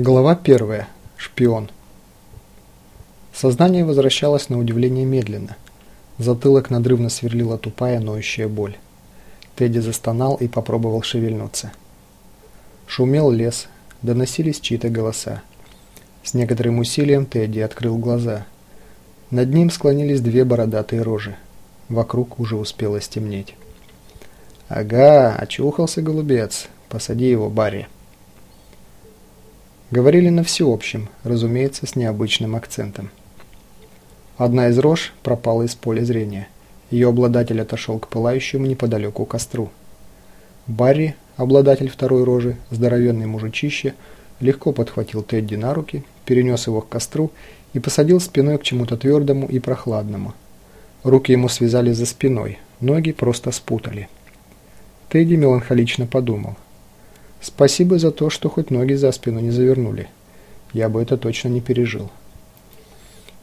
Глава первая. Шпион. Сознание возвращалось на удивление медленно. Затылок надрывно сверлила тупая, ноющая боль. Тедди застонал и попробовал шевельнуться. Шумел лес, доносились чьи-то голоса. С некоторым усилием Тедди открыл глаза. Над ним склонились две бородатые рожи. Вокруг уже успело стемнеть. «Ага, очухался голубец. Посади его, Барри». Говорили на всеобщем, разумеется, с необычным акцентом. Одна из рож пропала из поля зрения. Ее обладатель отошел к пылающему неподалеку костру. Барри, обладатель второй рожи, здоровенный мужичище, легко подхватил Тедди на руки, перенес его к костру и посадил спиной к чему-то твердому и прохладному. Руки ему связали за спиной, ноги просто спутали. Тедди меланхолично подумал – Спасибо за то, что хоть ноги за спину не завернули. Я бы это точно не пережил.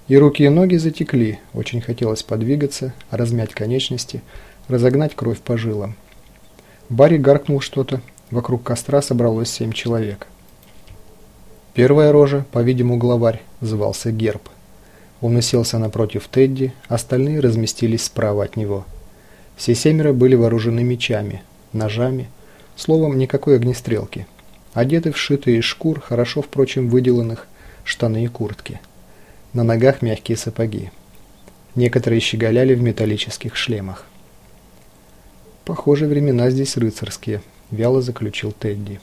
И руки и ноги затекли, очень хотелось подвигаться, размять конечности, разогнать кровь по жилам. Барри гаркнул что-то, вокруг костра собралось семь человек. Первая рожа, по-видимому главарь, звался Герб. Он уселся напротив Тедди, остальные разместились справа от него. Все семеро были вооружены мечами, ножами, Словом, никакой огнестрелки. Одеты в шитые из шкур, хорошо, впрочем, выделанных, штаны и куртки. На ногах мягкие сапоги. Некоторые щеголяли в металлических шлемах. «Похоже, времена здесь рыцарские», – вяло заключил Тедди.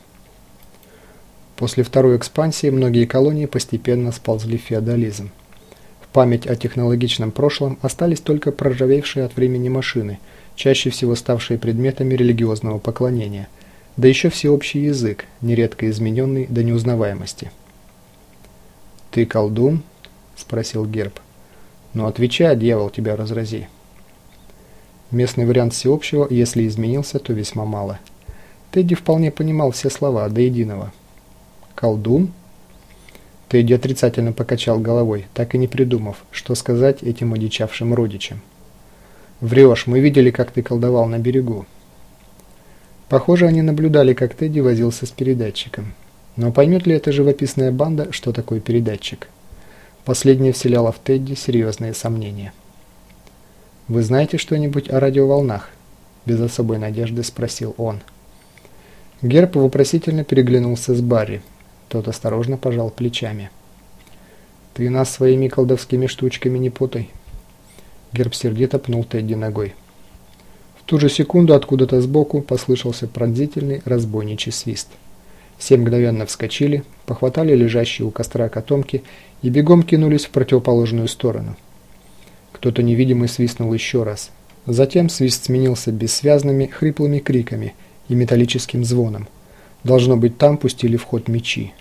После второй экспансии многие колонии постепенно сползли в феодализм. В память о технологичном прошлом остались только проржавевшие от времени машины, чаще всего ставшие предметами религиозного поклонения – да еще всеобщий язык, нередко измененный до неузнаваемости. «Ты колдун?» – спросил Герб. «Ну отвечай, дьявол, тебя разрази». Местный вариант всеобщего, если изменился, то весьма мало. Тедди вполне понимал все слова, до единого. «Колдун?» Тедди отрицательно покачал головой, так и не придумав, что сказать этим одичавшим родичам. «Врешь, мы видели, как ты колдовал на берегу. Похоже, они наблюдали, как Тедди возился с передатчиком. Но поймет ли эта живописная банда, что такое передатчик? Последнее вселяло в Тедди серьезные сомнения. «Вы знаете что-нибудь о радиоволнах?» Без особой надежды спросил он. Герб вопросительно переглянулся с Барри. Тот осторожно пожал плечами. «Ты нас своими колдовскими штучками не путай». Герб сердито пнул Тедди ногой. Ту же секунду откуда-то сбоку послышался пронзительный разбойничий свист. Все мгновенно вскочили, похватали лежащие у костра котомки и бегом кинулись в противоположную сторону. Кто-то невидимый свистнул еще раз. Затем свист сменился бессвязными хриплыми криками и металлическим звоном. Должно быть, там пустили в ход мечи.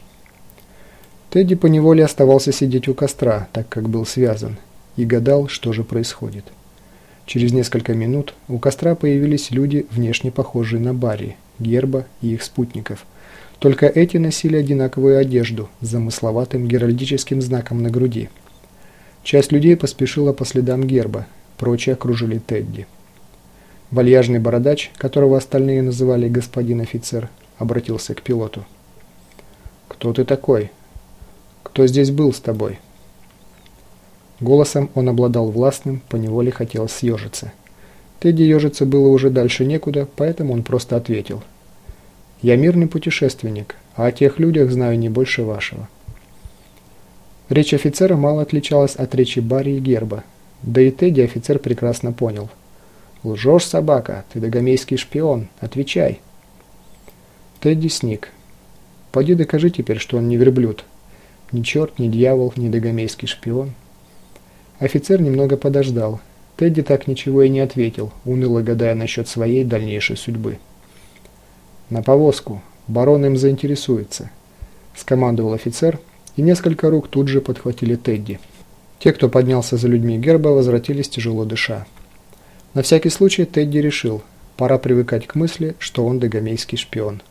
Тедди поневоле оставался сидеть у костра, так как был связан, и гадал, что же происходит. Через несколько минут у костра появились люди, внешне похожие на Барри, Герба и их спутников. Только эти носили одинаковую одежду с замысловатым геральдическим знаком на груди. Часть людей поспешила по следам Герба, прочие окружили Тедди. Вальяжный бородач, которого остальные называли господин офицер, обратился к пилоту. «Кто ты такой? Кто здесь был с тобой?» Голосом он обладал властным, поневоле хотел съежиться. Тедди ежиться было уже дальше некуда, поэтому он просто ответил. «Я мирный путешественник, а о тех людях знаю не больше вашего». Речь офицера мало отличалась от речи Барри и Герба, да и Тедди офицер прекрасно понял. «Лжешь, собака, ты догомейский шпион, отвечай!» Тедди сник. «Поди докажи теперь, что он не верблюд. Ни черт, ни дьявол, ни догомейский шпион». Офицер немного подождал. Тедди так ничего и не ответил, уныло гадая насчет своей дальнейшей судьбы. «На повозку. Барон им заинтересуется», – скомандовал офицер, и несколько рук тут же подхватили Тедди. Те, кто поднялся за людьми герба, возвратились тяжело дыша. На всякий случай Тедди решил, пора привыкать к мысли, что он догомейский шпион.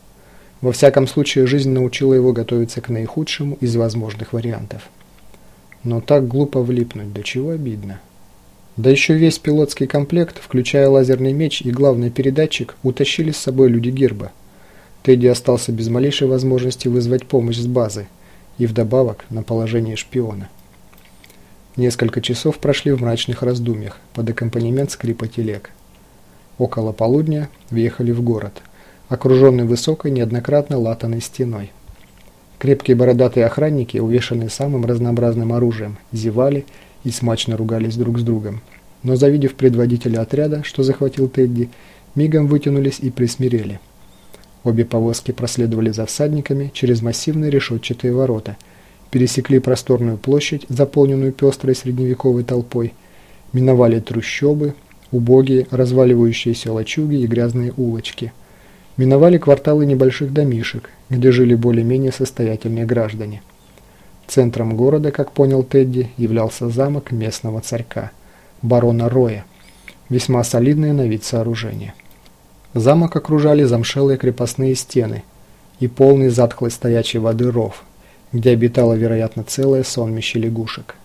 Во всяком случае, жизнь научила его готовиться к наихудшему из возможных вариантов. Но так глупо влипнуть, до чего обидно. Да еще весь пилотский комплект, включая лазерный меч и главный передатчик, утащили с собой люди Герба. Тедди остался без малейшей возможности вызвать помощь с базы, и вдобавок на положение шпиона. Несколько часов прошли в мрачных раздумьях под аккомпанемент скрипа телег. Около полудня въехали в город, окруженный высокой, неоднократно латанной стеной. Крепкие бородатые охранники, увешанные самым разнообразным оружием, зевали и смачно ругались друг с другом. Но завидев предводителя отряда, что захватил Тедди, мигом вытянулись и присмирели. Обе повозки проследовали за всадниками через массивные решетчатые ворота, пересекли просторную площадь, заполненную пестрой средневековой толпой, миновали трущобы, убогие, разваливающиеся лачуги и грязные улочки. Миновали кварталы небольших домишек, где жили более-менее состоятельные граждане. Центром города, как понял Тедди, являлся замок местного царька, барона Роя, весьма солидное на вид сооружение. Замок окружали замшелые крепостные стены и полный затхлой стоячей воды ров, где обитало, вероятно, целое сонмище лягушек.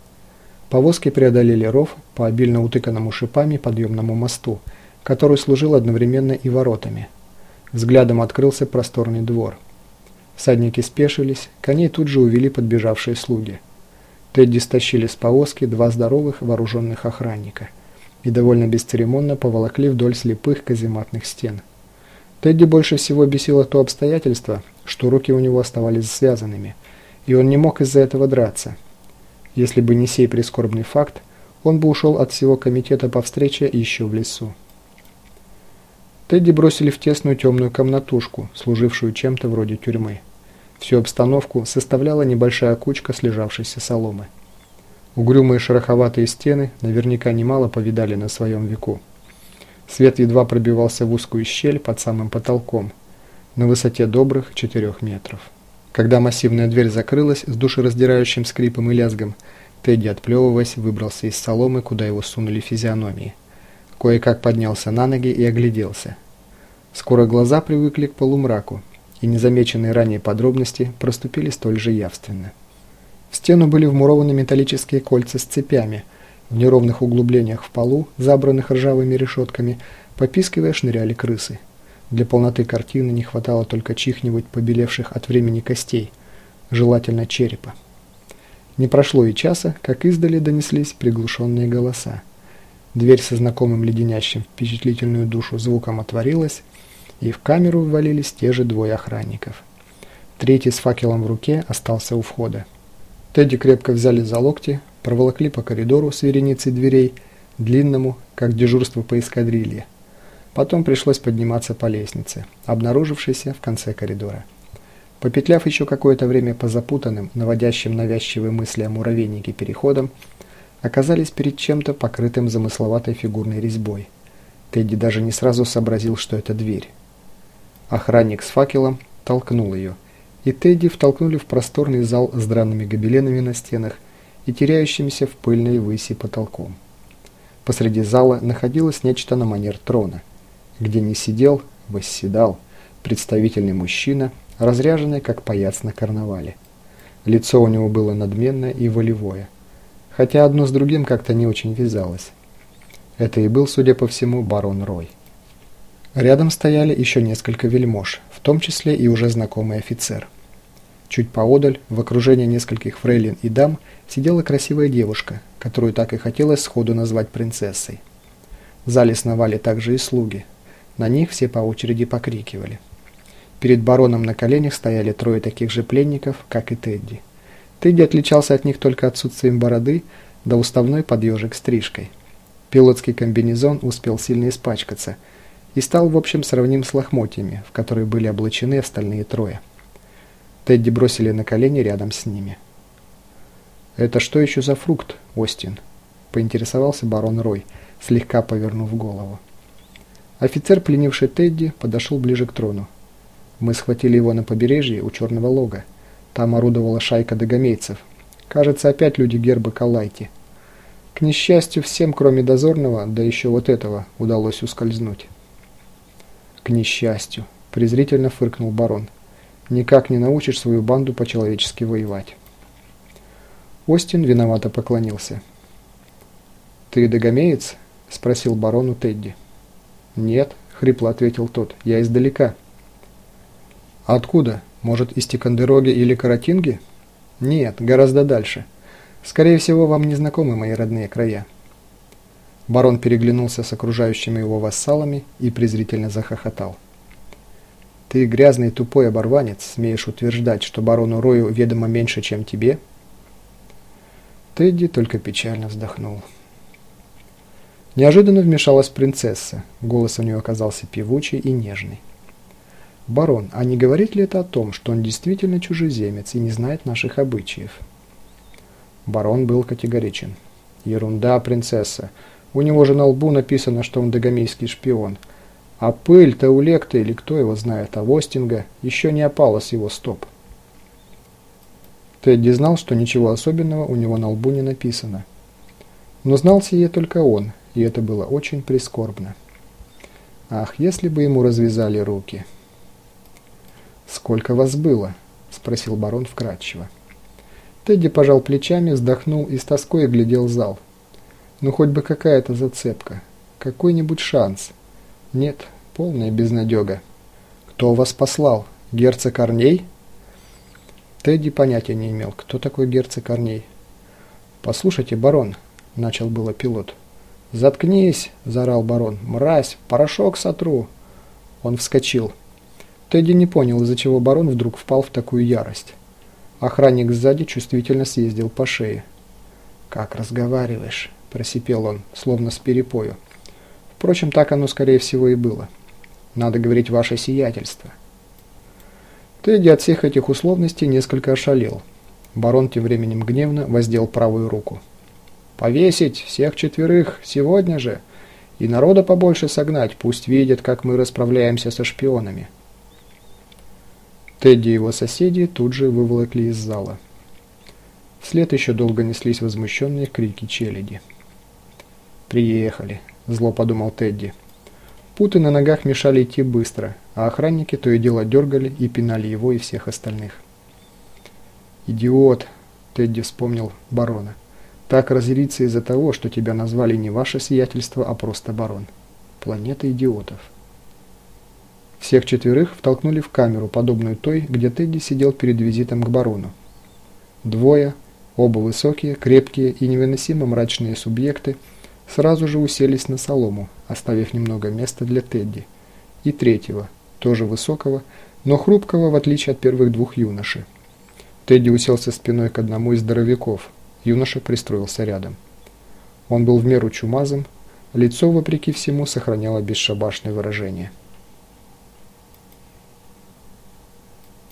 Повозки преодолели ров по обильно утыканному шипами подъемному мосту, который служил одновременно и воротами. Взглядом открылся просторный двор. Всадники спешились, коней тут же увели подбежавшие слуги. Тедди стащили с повозки два здоровых вооруженных охранника – и довольно бесцеремонно поволокли вдоль слепых казематных стен. Тедди больше всего бесило то обстоятельство, что руки у него оставались связанными, и он не мог из-за этого драться. Если бы не сей прискорбный факт, он бы ушел от всего комитета по встрече еще в лесу. Тедди бросили в тесную темную комнатушку, служившую чем-то вроде тюрьмы. Всю обстановку составляла небольшая кучка слежавшейся соломы. Угрюмые шероховатые стены наверняка немало повидали на своем веку. Свет едва пробивался в узкую щель под самым потолком, на высоте добрых четырех метров. Когда массивная дверь закрылась с душераздирающим скрипом и лязгом, Тедди, отплевываясь, выбрался из соломы, куда его сунули физиономии. Кое-как поднялся на ноги и огляделся. Скоро глаза привыкли к полумраку, и незамеченные ранее подробности проступили столь же явственно. В стену были вмурованы металлические кольца с цепями. В неровных углублениях в полу, забранных ржавыми решетками, попискивая шныряли крысы. Для полноты картины не хватало только чихневать побелевших от времени костей, желательно черепа. Не прошло и часа, как издали донеслись приглушенные голоса. Дверь со знакомым леденящим впечатлительную душу звуком отворилась, и в камеру ввалились те же двое охранников. Третий с факелом в руке остался у входа. Тедди крепко взяли за локти, проволокли по коридору с вереницей дверей, длинному, как дежурство по эскадрилье. Потом пришлось подниматься по лестнице, обнаружившейся в конце коридора. Попетляв еще какое-то время по запутанным, наводящим навязчивые мысли о муравейнике переходам, оказались перед чем-то покрытым замысловатой фигурной резьбой. Тедди даже не сразу сообразил, что это дверь. Охранник с факелом толкнул ее – и Тедди втолкнули в просторный зал с драными гобеленами на стенах и теряющимся в пыльной выси потолком. Посреди зала находилось нечто на манер трона, где не сидел, восседал представительный мужчина, разряженный как паяц на карнавале. Лицо у него было надменное и волевое, хотя одно с другим как-то не очень вязалось. Это и был, судя по всему, барон Рой. Рядом стояли еще несколько вельмож, в том числе и уже знакомый офицер. Чуть поодаль, в окружении нескольких фрейлин и дам, сидела красивая девушка, которую так и хотелось сходу назвать принцессой. В зале сновали также и слуги. На них все по очереди покрикивали. Перед бароном на коленях стояли трое таких же пленников, как и Тедди. Тедди отличался от них только отсутствием бороды да уставной подъежек стрижкой. Пилотский комбинезон успел сильно испачкаться и стал, в общем, сравним с лохмотьями, в которые были облачены остальные трое. Тедди бросили на колени рядом с ними. «Это что еще за фрукт, Остин?» – поинтересовался барон Рой, слегка повернув голову. Офицер, пленивший Тедди, подошел ближе к трону. Мы схватили его на побережье у Черного Лога. Там орудовала шайка догомейцев. Кажется, опять люди герба Калайти. К несчастью, всем, кроме дозорного, да еще вот этого, удалось ускользнуть. «К несчастью», – презрительно фыркнул барон никак не научишь свою банду по-человечески воевать. Остин виновато поклонился. «Ты догомеец?» – спросил барону Тедди. «Нет», – хрипло ответил тот, – «я издалека». «Откуда? Может, из Тикандероги или Каратинги?» Нет, гораздо дальше. Скорее всего, вам не знакомы мои родные края. Барон переглянулся с окружающими его вассалами и презрительно захохотал. Ты, грязный тупой оборванец, смеешь утверждать, что барону Рою ведомо меньше, чем тебе? Тедди только печально вздохнул. Неожиданно вмешалась принцесса. Голос у нее оказался певучий и нежный. «Барон, а не говорит ли это о том, что он действительно чужеземец и не знает наших обычаев?» Барон был категоричен. «Ерунда, принцесса. У него же на лбу написано, что он догомейский шпион. А пыль-то у Лекта, или кто его знает, а Востинга, еще не опала с его стоп». Тедди знал, что ничего особенного у него на лбу не написано. Но знал сие только он, и это было очень прискорбно. Ах, если бы ему развязали руки. «Сколько вас было?» – спросил барон вкратчиво. Тедди пожал плечами, вздохнул и с тоской глядел зал. Ну хоть бы какая-то зацепка, какой-нибудь шанс. Нет, полная безнадега. «Кто вас послал? Герцог Корней?» Тедди понятия не имел, кто такой герцог Корней. «Послушайте, барон», – начал было пилот. «Заткнись!» – заорал барон. «Мразь! Порошок сотру!» Он вскочил. Тедди не понял, из-за чего барон вдруг впал в такую ярость. Охранник сзади чувствительно съездил по шее. «Как разговариваешь?» – просипел он, словно с перепою. Впрочем, так оно, скорее всего, и было. «Надо говорить ваше сиятельство». Тедди от всех этих условностей несколько ошалел. Барон тем временем гневно воздел правую руку. Повесить всех четверых сегодня же и народа побольше согнать, пусть видят, как мы расправляемся со шпионами. Тедди и его соседи тут же выволокли из зала. Вслед еще долго неслись возмущенные крики челяди. «Приехали», – зло подумал Тедди. Путы на ногах мешали идти быстро, а охранники то и дело дергали и пинали его и всех остальных. «Идиот!» – Тедди вспомнил барона. Так разъяриться из-за того, что тебя назвали не ваше сиятельство, а просто барон. Планета идиотов. Всех четверых втолкнули в камеру, подобную той, где Тедди сидел перед визитом к барону. Двое, оба высокие, крепкие и невыносимо мрачные субъекты, сразу же уселись на солому, оставив немного места для Тедди. И третьего, тоже высокого, но хрупкого, в отличие от первых двух юношей. Тедди уселся спиной к одному из здоровяков, Юноша пристроился рядом. Он был в меру чумазым, лицо, вопреки всему, сохраняло бесшабашное выражение –